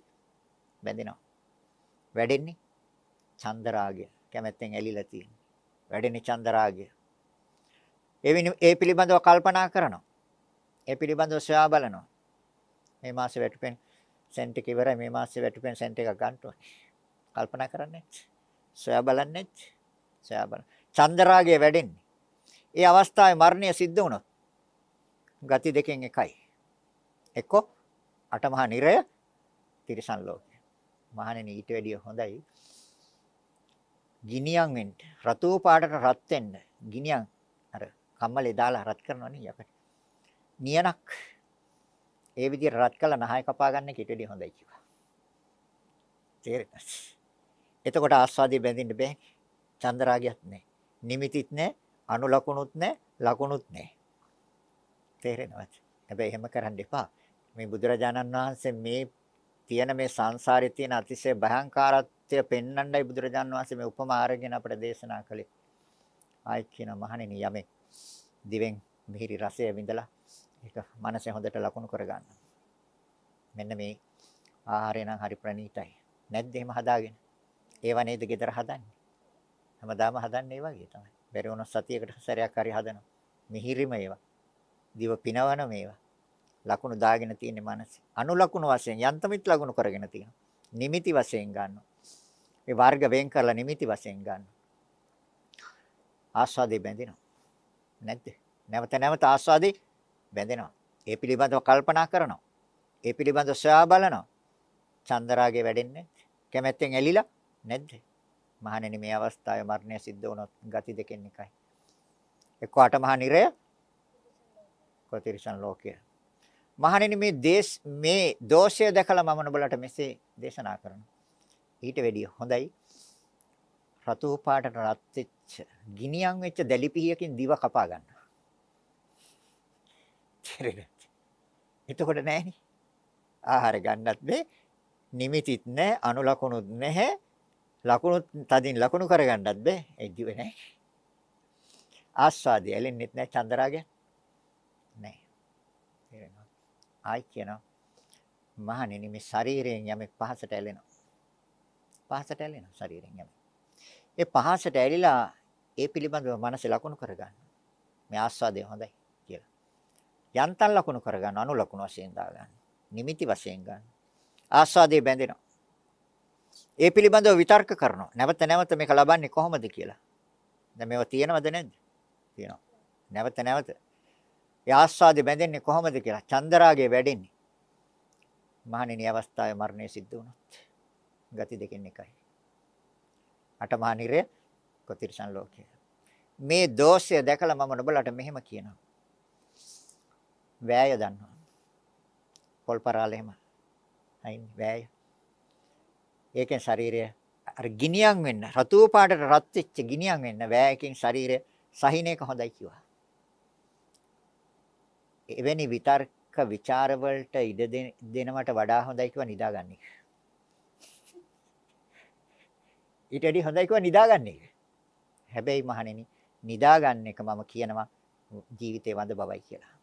S1: බැඳෙනවා. වැඩෙන්නේ චන්දරාගය. කැමැත්තෙන් ඇලිලා තියෙන. වැඩෙන්නේ චන්දරාගය. ඒ ඒ පිළිබඳව කල්පනා කරනවා. ඒ පිළිබඳව සොයා බලනවා. මේ මාසේ වැටුපෙන් සෙන්ට් එක ඉවරයි මේ මාසේ වැටුපෙන් සෙන්ට් එකක් ගන්න ඕනේ. කල්පනා කරන්නේ සොයා බලන්නේ සොයා බලන. චන්දරාගය වැඩෙන්නේ. ඒ අවස්ථාවේ මරණය සිද්ධ වුණොත් ගති දෙකෙන් එකයි. එක්ක අටමහා නිරය තිරිසන් ලෝකය. මහණෙනි ඊට වැඩිය හොඳයි. ගිනියම් වෙන්න. රතු පාටට රත් වෙන්න. ගිනියම් අර කම්මලේ දාලා රත් කරනවා නේ යකට. නියනක් ඒ විදිහට රත් කළා නහය කපා ගන්න එක ඊට වැඩිය හොඳයි කිව්වා. තේරෙනවද? එතකොට ආස්වාදී බැඳින්න බෑ. චන්දරාගයක් නැහැ. නිමිතිත් නැහැ. අනු ලකුණුත් නැහැ. ලකුණුත් නැහැ. තේරෙනවද? හැබැයි එහෙම කරන්න එපා. මේ බුදුරජාණන් වහන්සේ මේ තියෙන මේ සංසාරේ තියෙන අතිශය භයංකාරත්වය පෙන්වන්නයි බුදුරජාණන් වහන්සේ මේ උපමා අරගෙන අපට දේශනා කළේ. ආයි කියන මහණෙනි යමෙක් දිවෙන් මිහිරි රසය විඳලා ඒක මනසේ හොඳට ලකුණු කරගන්න. මෙන්න මේ ආහාරය නම් හරි ප්‍රණීතයි. නැද්ද එහෙම හදාගෙන? ඒව නේද ගෙදර හදන්නේ. හැමදාම හදන්නේ ඒ වගේ තමයි. බැරි වුණොත් සතියකට සැරයක් හරි හදනවා. මිහිරිම ඒවා. දිව පිනවන මේවා. ලකුණු දාගෙන තියෙන මනසේ. අනු ලකුණු වශයෙන් යන්තමිත් ලකුණු කරගෙන තියෙනවා. නිමිති වශයෙන් ගන්නවා. ඒ වර්ග වෙන් කරලා නිමිති වශයෙන් ගන්නවා. ආස්වාදේ බැඳෙනවා. නැද්ද? නැවත නැවත ආස්වාදේ බැඳෙනවා. ඒ පිළිබඳව කල්පනා කරනවා. ඒ පිළිබඳව සොයා බලනවා. චන්දරාගේ වැඩෙන්නේ කැමැත්තෙන් ඇලිලා නැද්ද? මහණෙනි මේ අවස්ථාවේ මරණය සිද්ධ වුණොත් ගති දෙකෙන් එකයි. එක්ක අටමහා නිරය කොතිරිසන් ලෝකය. මහණෙනි මේ දේශ මේ දෝෂය දැකලා මම නුඹලට මෙසේ දේශනා කරනවා. ඊට වැඩිය හොඳයි රතු පාටට රත් වෙච්ච ගිනියම් වෙච්ච දැලිපිහියකින් දිව කපා ගන්න. තේරෙන්නේ. එතකොට නෑනේ. ආහාර ගන්නත් බෑ. නිමිතිත් නෑ, අනු ලකුණුත් නැහැ. ලකුණුත් තදින් ලකුණු කරගන්නත් බෑ. ඒ දිව නෑ. ආස්වාදය ඇලෙන්නෙත් නෑ චන්දරාගය. නෑ. තේරෙනවද? ආයි කියනවා. මහණෙනි මේ ශරීරයෙන් යමෙක් පහසට ඇලෙනවා. පහසට ඇලෙනවා ශරීරයෙන් යමෙක්. ඒ පහසට ඇලිලා ඒ පිළිබඳව මනස ලකුණු කරගන්න. මේ ආස්වාදය හොඳයි. යන්තම් ලකුණු කරගන්න අනු ලකුණු වශයෙන් දාගන්න. නිමිති වශයෙන් ගන්න. ආස්වාදයේ බැඳෙනවා. ඒ පිළිබඳව විතර්ක කරනවා. නැවත නැවත මේක ලබන්නේ කොහොමද කියලා. දැන් මේව තියෙනවද නැද්ද? තියෙනවා. නැවත නැවත. ඒ ආස්වාදයේ බැඳෙන්නේ කොහොමද කියලා. චන්දරාගයේ වැඩෙන්නේ. මහණෙනි අවස්ථාවේ මරණය සිද්ධ වුණොත් ගති දෙකෙන් එකයි. අටමහා නිරය කොතිරසන් ලෝකය. මේ දෝෂය දැකලා මම නුඹලට මෙහෙම කියනවා. වෑය දන්නවා. පොල්පරාල එහෙම. අයින් වෑය. ඒකෙන් ශරීරය අර ගිනියම් වෙන්න රතු පාටට රත් වෙච්ච ගිනියම් වෙන්න වෑයකින් ශරීරය සහින එක හොඳයි කිව්වා. එවැනි විතර්ක ਵਿਚාර වලට ඉඩ දෙනවට වඩා හොඳයි කිව්වා නිදාගන්නේ. ඊට වැඩි හොඳයි කිව්වා නිදාගන්නේ. හැබැයි මහණෙනි නිදාගන්න එක මම කියනවා ජීවිතේ වඳ බවයි කියලා.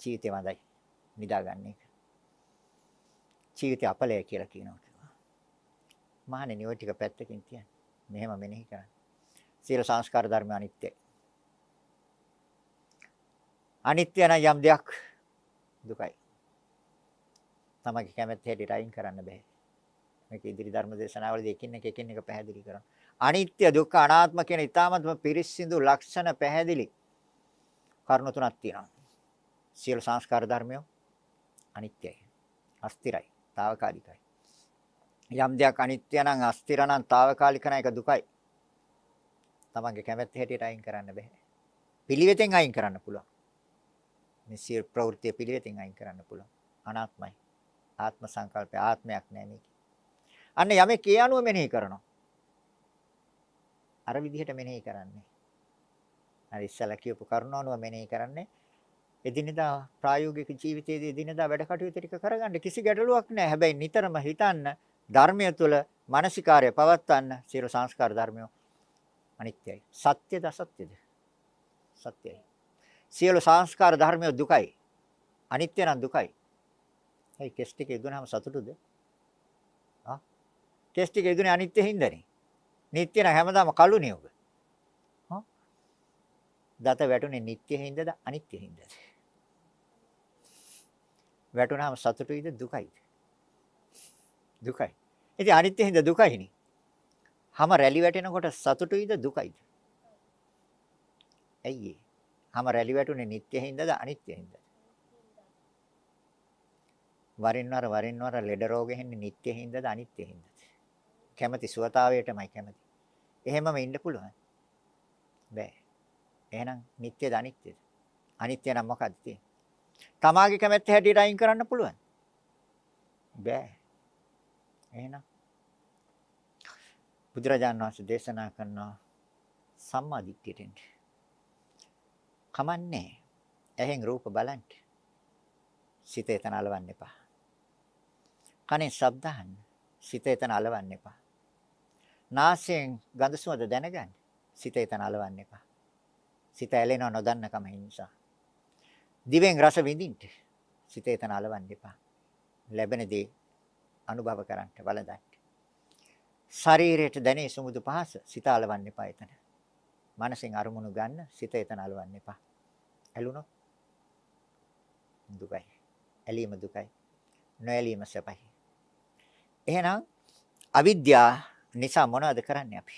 S1: ජීවිතේ වඳයි නිදාගන්න එක. ජීවිතය අපලය කියලා කියනවා කිව්වා. මහණෙනි ඔය ටික පැත්තකින් තියන්න. මෙහෙම මෙනෙහි කරන්න. සීල සංස්කාර ධර්ම අනිත්‍යයි. අනිත්‍ය නම් යම් දෙයක් දුකයි. තමගේ කැමැත්ත හැටියට අයින් කරන්න බෑ. මේක ඉදිරි ධර්ම දේශනාවලදී එකින් එක එකින් එක පැහැදිලි කරනවා. අනිත්‍ය දුක්ඛ අනාත්ම කියන ඊ타මත්ම පිරිසිදු ලක්ෂණ පැහැදිලි කරුණු තුනක් තියෙනවා. සියලු සංස්කාර ධර්මයෝ අනිත්‍යයි. අස්තිරයි. తాවකාලිකයි. යම් දෙයක් අනිත්‍ය නම් අස්තිර නම් తాවකාලික නම් ඒක දුකයි. තමන්ගේ කැමැත්ත හැටියට අයින් කරන්න බෑ. පිළිවෙතෙන් අයින් කරන්න පුළුවන්. මේ සියලු ප්‍රවෘත්ති පිළිවෙතෙන් අයින් කරන්න පුළුවන්. අනාත්මයි. ආත්ම සංකල්පය ආත්මයක් නෑ මේක. අන්න යමෙක් ඒ අනුව මෙනෙහි කරනවා. අර විදිහට මෙනෙහි කරන්නේ. අර ඉස්සලා කියපු කරුණ අනුව මෙනෙහි කරන්නේ. එදිනෙදා ප්‍රායෝගික ජීවිතයේදී එදිනෙදා වැඩ කටයුතු ටික කරගන්න කිසි ගැටලුවක් නැහැ. හැබැයි නිතරම හිතන්න ධර්මය තුළ මානසිකාර්ය පවත්වන්න සියලු සංස්කාර ධර්මය අනිත්‍යයි. සත්‍යද අසත්‍යද? සත්‍යයි. සියලු සංස්කාර ධර්මය දුකයි. අනිත්‍ය නම් දුකයි. ඒ කෙස් ටික ඉදුණාම සතුටුද? ආ? කෙස් ටික ඉදුනේ අනිත්‍ය හින්දානේ. නිට්ටය නම් හැමදාම කළුනේ ඔබ. හා? දත වැටුනේ නිට්ටය හින්දාද අනිත්‍ය හින්දාද? වැටුනහම සතුටුයිද දුකයිද? දුකයි. ඉතින් අනිත්‍ය හින්දා දුකයිනේ. හැම රැලි වැටෙනකොට සතුටුයිද දුකයිද? ඇයි ඒ? හැම රැලි වැටුනේ නිට්ටය හින්දාද අනිත්‍ය හින්දාද? වරින් වර වරින් වර ලෙඩ රෝගෙ හින්නේ නිට්ටය හින්දාද අනිත්‍ය හින්දාද? කැමැති සුවතාවයටමයි කැමැති. එහෙමම ඉන්න පුළුවන්. බෑ. එහෙනම් නිට්ටයද අනිත්‍යද? අනිත්‍ය නම් මොකක්ද තියෙන්නේ? තමාගේ කැමැත්ත හැටියට අයින් කරන්න පුළුවන්. බෑ. එහෙනම් බුදුරජාණන් වහන්සේ දේශනා කරනවා සම්මා දිට්ඨියට එන්න. කමන්නේ. එහෙන් රූප බලන්න. සිත එතන අලවන්න එපා. කනේ ශබ්ද අහන්න. සිත එතන අලවන්න එපා. නාසයෙන් ගඳ සුවඳ දැනගන්න. සිත එතන අලවන්න එපා. සිත ඇලෙනව නොදන්නකම නිසා. දිවෙන් රස විඳින්න. සිත එතන අලවන්න එපා. ලැබෙන දේ අනුභව කරන්න බලදන්න. ශරීරයට දැනේ සුමුදු පහස සිත අලවන්න එපා එතන. මනසෙන් අරමුණු ගන්න සිත එතන අලවන්න එපා. ඇලුනොත් දුකයි. ඇලීම දුකයි. නොඇලීම සැපයි. එහෙනම් අවිද්‍යාව නිසා මොනවද කරන්නේ අපි?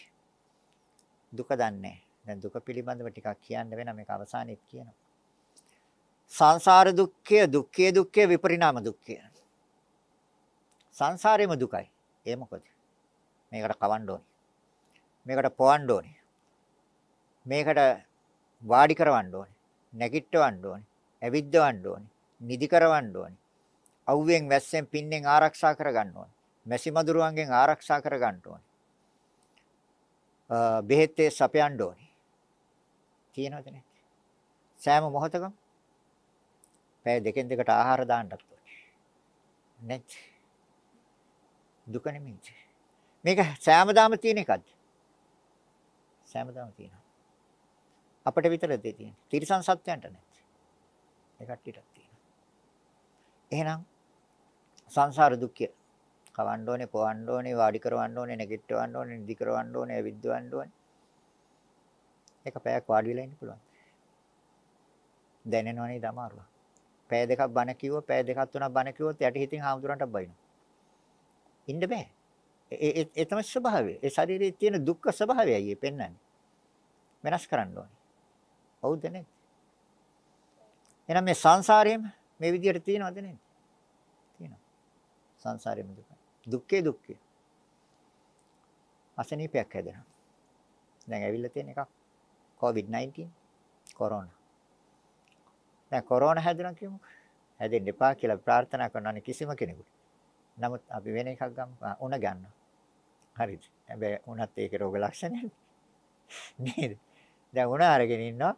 S1: දුක දන්නේ. දැන් දුක පිළිබඳව ටිකක් කියන්න වෙන මේක අවසානයේ කියනවා. සංසාර දුක්ඛය, දුක්ඛේ දුක්ඛේ විපරිණාම දුක්ඛය. සංසාරේම දුකයි. ඒ මොකද? මේකට කවන්න ඕනේ. මේකට පොවන්න ඕනේ. මේකට වාඩි කරවන්න ඕනේ. නැගිටවන්න ඕනේ. ඇවිද්දවන්න ඕනේ. නිදි කරවන්න ඕනේ. අවුවෙන් වැස්සෙන් පින්නෙන් ආරක්ෂා කරගන්න ඕනේ. මැසි මදුරුවන්ගෙන් ආරක්ෂා කරගන්න ඕනේ. බෙහෙත්තේ සපයන්න ඕනේ. තියෙනවද නැද්ද? සෑම මොහොතකම පැය දෙකෙන් දෙකට ආහාර දාන්නත් ඕනේ. නැත්. දුක නෙමෙයි. මේක සෑමදාම තියෙන එකක්ද? සෑමදාම තියෙනවා. අපිට විතරද තියෙන්නේ? තිරිසන් සත්‍යයන්ට නැත්. ඒ කට්ටියටත් තියෙනවා. එහෙනම් සංසාර දුක්ඛය කවන්න ඕනේ, පොවන්න ඕනේ, වාඩි කරවන්න ඕනේ, නැගිටවන්න ඕනේ, නිදි කරවන්න ඕනේ, ඇවිද්දවන්න ඕනේ. එක පැයක් වාඩි වෙලා ඉන්න පුළුවන්. දැනෙනව නේද අමාරුව. පැය දෙකක් බණ කිව්වොත්, පැය දෙකක් තුනක් බණ කිව්වොත් යටි හිතින් හාමුදුරන්ට බයිනවා. ඉන්න බෑ. ඒ ඒ තමයි ස්වභාවය. ඒ ශරීරයේ තියෙන දුක්ඛ ස්වභාවයයි ඒ පෙන්වන්නේ. වෙනස් කරන්න ඕනේ. හවුද නේද? එහෙනම් මේ සංසාරයේම මේ විදියට තියෙනවද නේද? තියෙනවා. සංසාරයේම දුක. දුක්ඛේ දුක්ඛේ. අසනීපයක් හැදෙනවා. දැන් ඇවිල්ලා තියෙන එකක් COVID-19 කොරෝනා. දැන් කොරෝනා හැදුණා කියමු. හැදෙන්න එපා කියලා ප්‍රාර්ථනා කරනවා කිසිම කෙනෙකුට. නමුත් අපි වෙන එකක් ගමු. උණ ගන්නවා. හරිද? හැබැයි උණත් ඒකේ රෝග ලක්ෂණ නේද? දැන් උණ අරගෙන ඉන්නවා.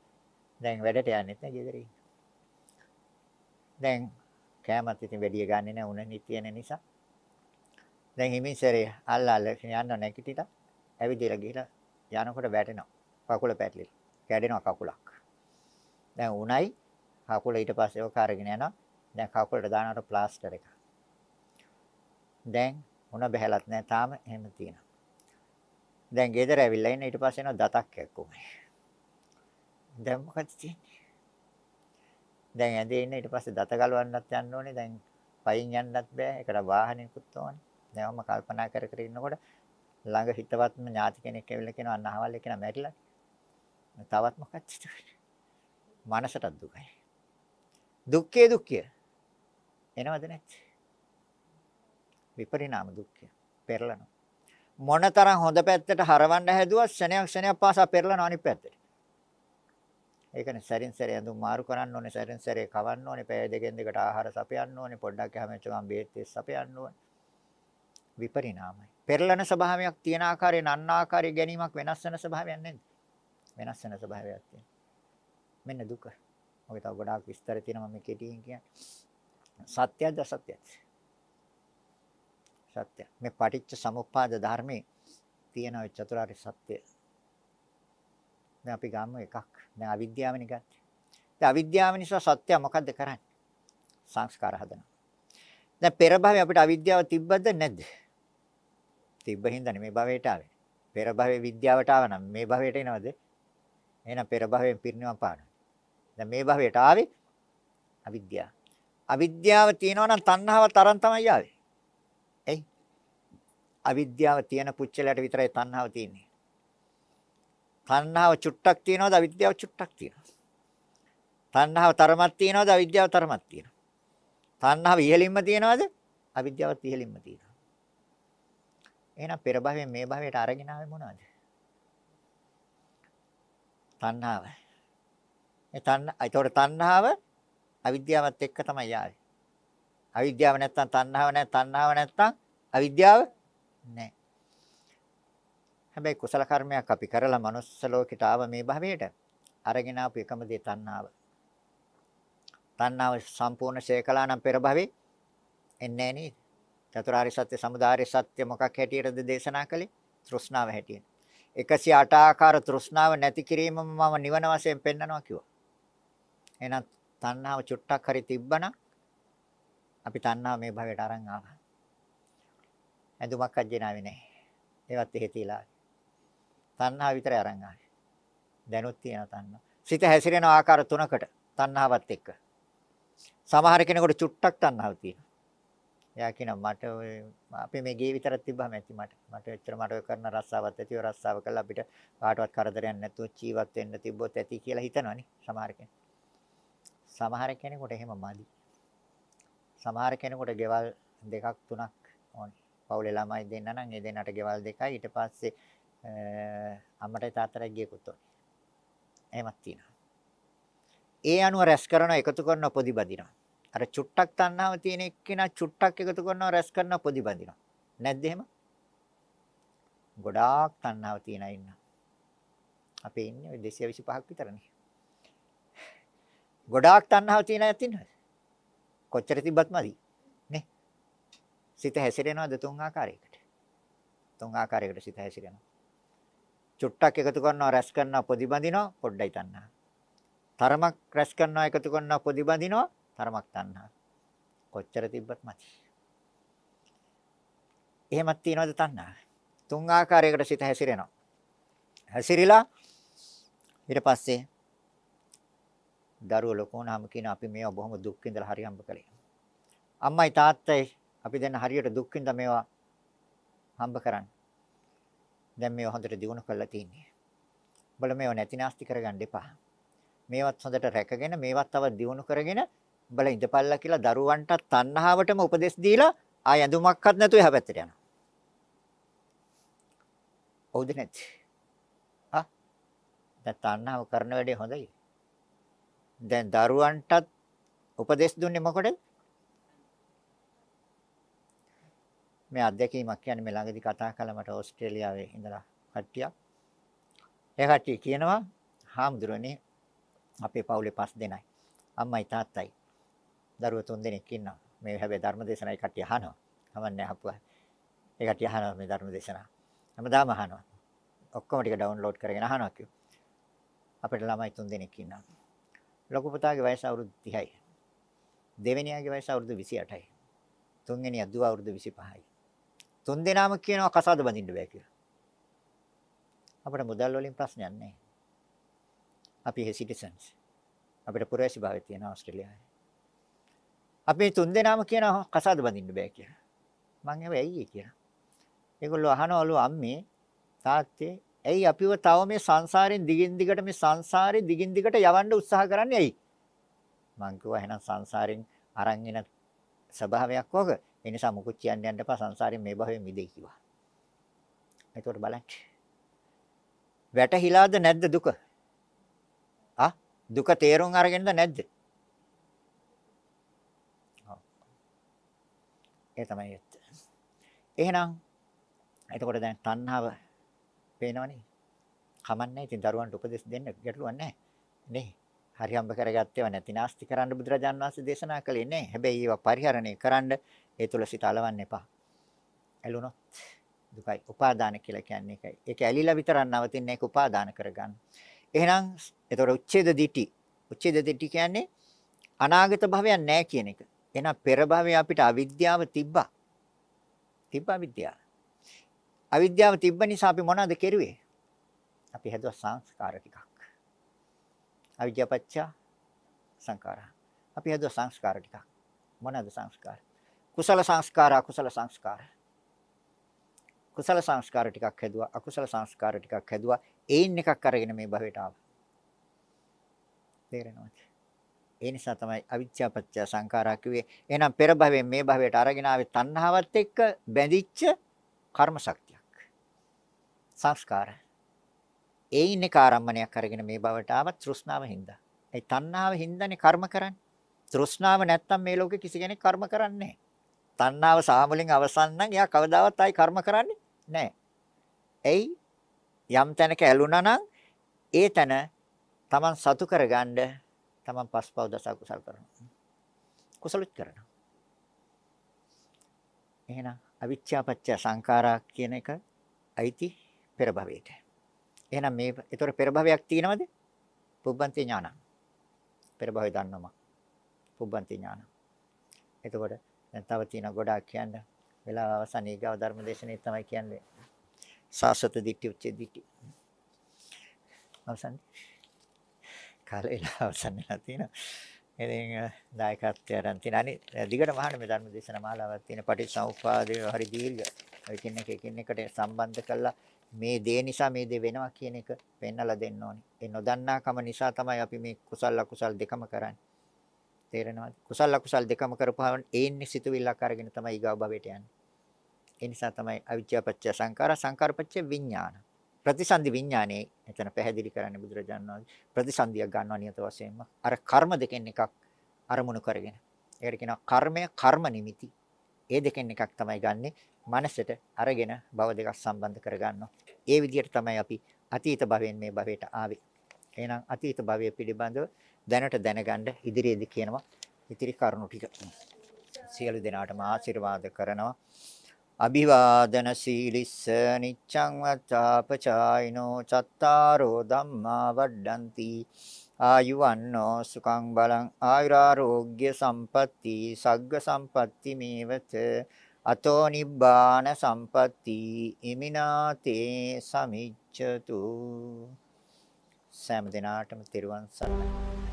S1: දැන් වැඩට යන්නෙත් නැහැ ගෙදර ඉන්න. දැන් කෑමත් ඉතින් වැඩි ගන්නෙ නැහැ උණ තියෙන නිසා. දැන් හිමින්සරේ අල්ලල්ල යන්න නැගිටිලා ඇවිදලා ගිහලා යනකොට වැටෙනවා. කකුල පැටලිලා. කැඩෙනවා කකුලක්. දැන් උණයි කකුල ඊට පස්සේ ඔක අරගෙන යනවා. දැන් කකුලට දානවට ප්ලාස්ටර් එක. දැන් උණ බහැලත් නැහැ තාම එහෙම තියෙනවා. දැන් ගෙදර ඇවිල්ලා ඉන්න ඊට පස්සේ එනවා දතක් එක්කුමයි. දැන් මොකද තියෙන්නේ? දැන් ඇඳේ ඉන්න ඊට පස්සේ දත ගලවන්නත් යන්න ඕනේ. දැන් පයින් යන්නත් බෑ. ඒකට වාහනයකුත් ඕනේ. දැන් මම කල්පනා කර කර ඉන්නකොට ළඟ හිතවත්ම ඥාති කෙනෙක් ඇවිල්ලා කියනවා අන්න අහවල් එක්කන මැරිලා. තවත් මොකක්ද තියෙන්නේ? මනසට දුකයි. දුක්ඛේ දුක්ඛය. එනවද නැත්? විපරිණාම දුක්ඛය. පෙරලනවා. මොනතරම් හොඳ පැත්තට හරවන්න හැදුවත් ශණයක් ශණයක් පාසා පෙරලනවා අනිත් පැත්තට. ඒකනේ සැරින් සැරේ ඇඳුම් මාරු කරන්න ඕනේ, සැරින් සැරේ කවන්න ඕනේ, පැය දෙකෙන් දෙකට ආහාර සපයන්න ඕනේ, පොඩ්ඩක් හැම වෙලාවෙම බේත් සපයන්න ඕනේ. විපරිණාමයි. පෙරලන ස්වභාවයක් තියෙන ආකාරයෙන් අන්න ආකාරයේ ගැනීමක් වෙනස් වෙන ස්වභාවයක් නේද? වෙනස් වෙන ස්වභාවයක් තියෙනවා. මෙන්න දුක. ඔය තව ගොඩාක් විස්තර තියෙනවා මම කෙටියෙන් කියන්නේ. සත්‍යද අසත්‍යද? සත්‍ය. මේ පටිච්ච සමුප්පාද ධර්මයේ තියෙන චතුරාර්ය සත්‍ය. දැන් අපි ගමු එකක්. දැන් අවිද්‍යාවනේ ගත්තේ. දැන් අවිද්‍යාව නිසා සත්‍ය මොකද්ද කරන්නේ? සංස්කාර හදනවා. දැන් පෙර භවයේ අපිට අවිද්‍යාව තිබ්බද නැද්ද? තිබ්බ හින්දා නෙමේ භවයට ආවේ. පෙර භවයේ විද්‍යාවට ආව නම් මේ භවයට එනවද? එහෙනම් පෙර භවයෙන් පිරිනිවන් පානවා. දැන් මේ භවයට ආවේ අවිද්‍යාව. අවිද්‍යාව තියෙනවා නම් තණ්හාව තරම් තමයි ආවේ. එයි. අවිද්‍යාව තියෙන පුච්චලයට විතරයි තණ්හාව තියෙන්නේ. තණ්හාව චුට්ටක් තියෙනවද අවිද්‍යාව චුට්ටක් තියෙනවද? තණ්හාව තරමක් තියෙනවද අවිද්‍යාව තරමක් තියෙනවද? තණ්හාව ඉහළින්ම තියෙනවද? අවිද්‍යාවත් ඉහළින්ම තියෙනවා. එහෙනම් පෙර භවයෙන් මේ භවයට අරගෙන ආවේ මොනවද? තණ්හාව. ඒ තණ්හ ඒතකොට තණ්හාව අවිද්‍යාවත් එක්ක තමයි ආවේ. අවිද්‍යාව නැත්තම් තණ්හාව නැහැ තණ්හාව නැත්තම් අවිද්‍යාව නැහැ. හැබැයි කුසල කර්මයක් අපි කරලා manuss ලෝකෙට ආව මේ භවයට අරගෙන ආපු එකම දේ තණ්හාව. තණ්හාව සම්පූර්ණ ශේකලා නම් පෙර භවේ එන්නේ නැහැ නේද? චතුරාර්ය සත්‍ය සමුදාය සත්‍ය මොකක් හැටියටද දේශනා කළේ? තෘෂ්ණාව හැටියට. 108 ආකාර තෘෂ්ණාව නැති කිරීමම මම නිවන වශයෙන් පෙන්නනවා කිව්වා. එහෙනම් තණ්හාව චුට්ටක් හරි තිබ්බනම් අපි තණ්හාව මේ භවයට අරන් ආවා. ඇඳුමක් අජ්ජනාවේ නැහැ. ඒවත් එහෙ තියලා. තණ්හාව විතරයි අරන් ආවේ. දැනුත් තියෙන තණ්හාව. සිත හැසිරෙන ආකාර තුනකට තණ්හාවත් එක්ක. සමහර කෙනෙකුට චුට්ටක් තණ්හාව තියෙනවා. එයා කියනවා මට ඔය අපේ මේ ගේ විතරක් තිබ්බම ඇති මට. මට එච්චර මට ඔය කරන රස්සාවක් ඇති. ඔය රස්සාව කළා අපිට කාටවත් කරදරයක් නැතුව ජීවත් වෙන්න තිබ්බොත් ඇති කියලා හිතනවනේ සමහර කෙනෙක්. සමහර කෙනෙකුට එහෙම මදි. සමහර කෙනෙකුට ගෙවල් දෙකක් තුනක් ඕනේ. පවුලේ ළමයි දෙන්න නම් ඒ දෙන්නට ගෙවල් දෙකයි ඊට පස්සේ අම්මට තාත්තට ගියකුත් ඕනේ. එහෙමත් තියෙනවා. ඒ අනුව රැස් කරන එකතු කරන පොදි බදිනවා. අර චුට්ටක් තණ්හාව තියෙන එක්කෙනා චුට්ටක් එකතු කරනවා රැස් කරනවා පොදි බදිනවා. නැද්ද එහෙම? ගොඩාක් තණ්හාව තියෙන අය ඉන්නවා. අපි ඉන්නේ ওই 225ක් විතරනේ. ගොඩාක් තණ්හාව තියෙන අය ඉන්නවද? කොච්චර තිබ්බත් මදි. නේ? සිත හැසිරෙනවද තුන් ආකාරයකට? තුන් ආකාරයකට සිත හැසිරෙනවා. චුට්ටක් එකතු කරනවා රැස් කරනවා පොදි බඳිනවා පොඩ්ඩයි තණ්හා. තරමක් රැස් කරනවා එකතු කරනවා පොදි බඳිනවා තරමක් තණ්හා. කොච්චර තිබ්බත් මදි. එහෙමත් තියනවද තණ්හා? තුන් ආකාරයකට සිත හැසිරෙනවා. හැසිරිලා ඊට පස්සේ දරුවෝ ලොකු වුණාම කියන අපි මේවා බොහොම දුක් විඳලා හරි හම්බ කළේ. අම්මයි තාත්තයි අපි දැන් හරියට දුක් විඳලා මේවා හම්බ කරන්නේ. දැන් මේවා හොඳට දිනු කරලා තින්නේ. උඹලා මේවා නැති නාස්ති කරගන්න එපා. මේවත් හොඳට රැකගෙන මේවත් තව දිනු කරගෙන උඹලා ඉඳපල්ලා කියලා දරුවන්ට තණ්හාවටම උපදෙස් දීලා ආය ඇඳුමක්වත් නැතුව එහා පැත්තට යනවා. හවුද නැති? ආ දැන් තණ්හාව කරන වැඩේ හොඳයි. දැන් දරුවන්ටත් උපදෙස් දුන්නේ මොකටද? මේ අත්දැකීමක් කියන්නේ මේ ළඟදී කතා කළා මට ඕස්ට්‍රේලියාවේ ඉඳලා කට්ටියක්. ඒ කට්ටිය කියනවා හාමුදුරනේ අපේ පවුලේ පස් දෙනයි. අම්මයි තාත්තයි. දරුවෝ තුන් දෙනෙක් ඉන්නවා. මේ හැබැයි ධර්මදේශනයි කට්ටිය අහනවා. කමන්නේ අහපුවා. ඒ කට්ටිය අහනවා මේ ධර්මදේශනා. හැමදාම අහනවා. ඔක්කොම ටික ඩවුන්ලෝඩ් කරගෙන අහනවා කිව්වා. අපිට ළමයි තුන් දෙනෙක් ඉන්නවා. ලොකු පුතාගේ වයස අවුරුදු 30යි. දෙවෙනියාගේ වයස අවුරුදු 28යි. තුන්වෙනියා දුව අවුරුදු 25යි. තුන් දෙනාම කියනවා කසාද බඳින්න බෑ කියලා. අපිට මුදල් වලින් ප්‍රශ්නයක් නැහැ. අපි හේ සිටිසන්ස්. අපිට පුරවැසි භාවය තියෙනවා ඕස්ට්‍රේලියාවේ. අපි තුන් දෙනාම කියනවා කසාද බඳින්න බෑ කියලා. මං ඒව ඇයි කියලා. ඒගොල්ලෝ අහනවලු අම්මේ තාත්තේ ඇයි අපිව තව මේ සංසාරෙන් දිගින් දිගට මේ සංසාරේ දිගින් දිගට යවන්න උත්සාහ කරන්නේ ඇයි? මං කිව්වා එහෙනම් සංසාරෙන් අරන් එන ස්වභාවයක් ඕක. ඒ නිසා මුකුත් කියන්න යන්න එපා සංසාරයෙන් මේ භවයෙන් මිදෙයි කිව්වා. එතකොට බලන්න. වැටහිලාද නැද්ද දුක? ආ දුක තේරුම් අරගෙනද නැද්ද? ඒ තමයි ඇත්ත. එහෙනම් එතකොට දැන් තණ්හාව පේනවනේ. කමන්නේ. ඉතින් දරුවන්ට උපදෙස් දෙන්න ගැටලුවක් නැහැ. නේ? හරි හම්බ කරගත්තේව නැති නාස්ති කරන්න බුදුරජාන් වහන්සේ දේශනා කළේ නැහැ. හැබැයි ඒවා පරිහරණය කරන්න ඒ තුල සිත අලවන්න එපා. ඇලුනොත් දුකයි. උපාදාන කියලා කියන්නේ ඒකයි. ඒක ඇලිලා විතරක් නවතින්නේ ඒක උපාදාන කරගන්න. එහෙනම් ඒතකොට උච්ඡේද දිටි. උච්ඡේද දිටි කියන්නේ අනාගත භවයක් නැහැ කියන එක. එහෙනම් පෙර භවයේ අපිට අවිද්‍යාව තිබ්බා. තිබ්බා විද්‍යාව. අවිද්‍යාව තිබ්බ නිසා අපි මොනවද කෙරුවේ? අපි හැදුවා සංස්කාර ටිකක්. අවිද්‍යාව පත්‍ය සංකාරා. අපි හැදුවා සංස්කාර ටිකක්. මොනවද සංස්කාර? කුසල සංස්කාර, අකුසල සංස්කාර. කුසල සංස්කාර ටිකක් හැදුවා, අකුසල සංස්කාර ටිකක් හැදුවා. ඒයින් එකක් අරගෙන මේ භවයට ආවා. තේරෙනවද? ඒ නිසා තමයි අවිද්‍යාව පත්‍ය සංඛාරා කිව්වේ. එහෙනම් පෙර භවයෙන් මේ භවයට අරගෙන ආවේ තණ්හාවත් එක්ක බැඳිච්ච කර්ම ශක්තියක්. සංස්කාර. ඒ ඉන්නේ කාරම්මණයක් අරගෙන මේ භවයට ආව තෘෂ්ණාව හින්දා. ඒ තණ්හාව හින්දානේ කර්ම කරන්නේ. තෘෂ්ණාව නැත්තම් මේ ලෝකේ කිසි කෙනෙක් කර්ම කරන්නේ නැහැ. තණ්හාව සාමුලින් අවසන් නම් එයා කවදාවත් ආයි කර්ම කරන්නේ නැහැ. එයි යම් තැනක ඇලුනා නම් ඒ තැන Taman සතු කරගන්න තමන් පස්පව් දස කුසල් කරනවා. කුසලුත් කරනවා. එහෙනම් අවිච්ඡාපච්ච සංඛාරා කියන එක අයිති පෙර භවයට. එහෙනම් මේ ඒතර පෙර භවයක් තියෙනවද? පුබ්බන්ති ඥාන. පෙර භවය දන්නවම. පුබ්බන්ති ඥාන. එතකොට දැන් තව තියෙන ගොඩාක් කියන්න වෙලාව අවසන් ඊගව ධර්මදේශනේ තමයි කියන්නේ. සාසත දිට්ඨි උච්චේ දිට්ඨි. අවසන් කාලේ අවසන් වෙලා තියෙනවා. ඉතින් දායකත්වය අරන් තියෙන අනිත් දිගටම අහන්න මේ ධර්ම දේශනා මාලාවක් තියෙන පටිච්චසමුප්පාදය හරි දීර්ඝ. එකින් එක එකින් එකට සම්බන්ධ කරලා මේ දේ නිසා මේ දේ වෙනවා කියන එක පෙන්නලා දෙන්න ඕනේ. ඒ නොදන්නාකම නිසා තමයි අපි මේ කුසල අකුසල් දෙකම කරන්නේ. තේරෙනවද? කුසල අකුසල් දෙකම කරපුවාම ඒන්නේ සිතුවිල්ලක් අරගෙන තමයි ඊගව භවයට යන්නේ. ඒ නිසා තමයි අවිද්‍යාපච්චය සංකාර සංකාරපච්චය විඥාන. ප්‍රතිසන්දි විඥානයේ එතන පැහැදිලි කරන්නේ බුදුරජාණන් වහන්සේ ප්‍රතිසන්දියක් ගන්නවා නියත වශයෙන්ම අර කර්ම දෙකෙන් එකක් අරමුණු කරගෙන ඒකට කියනවා කර්මය කර්ම නිමිති ඒ දෙකෙන් එකක් තමයි ගන්නෙ මනසට අරගෙන භව දෙකක් සම්බන්ධ කරගන්නවා ඒ විදිහට තමයි අපි අතීත භවයෙන් මේ භවයට ආවේ. එහෙනම් අතීත භවය පිළිබඳව දැනට දැනගන්න ඉදිරියේදී කියනවා. ඉතිරි කරුණු ටික. සියලු දෙනාටම ආශිර්වාද කරනවා. අභිවාදන සීලිස්ස නිච්ඡං වත්තාපචායිනෝ චත්තාරෝ ධම්මා වඩ්ඩಂತಿ. ආයුවන්නෝ සුඛං බලං ආයුරාෝග්‍ය සම්පatti සග්ග සම්පatti මේවත අතෝ නිබ්බාන සම්පatti ඉමිනාතේ සමිච්ඡතු. සෑම දිනාටම තෙරුවන් සරණයි.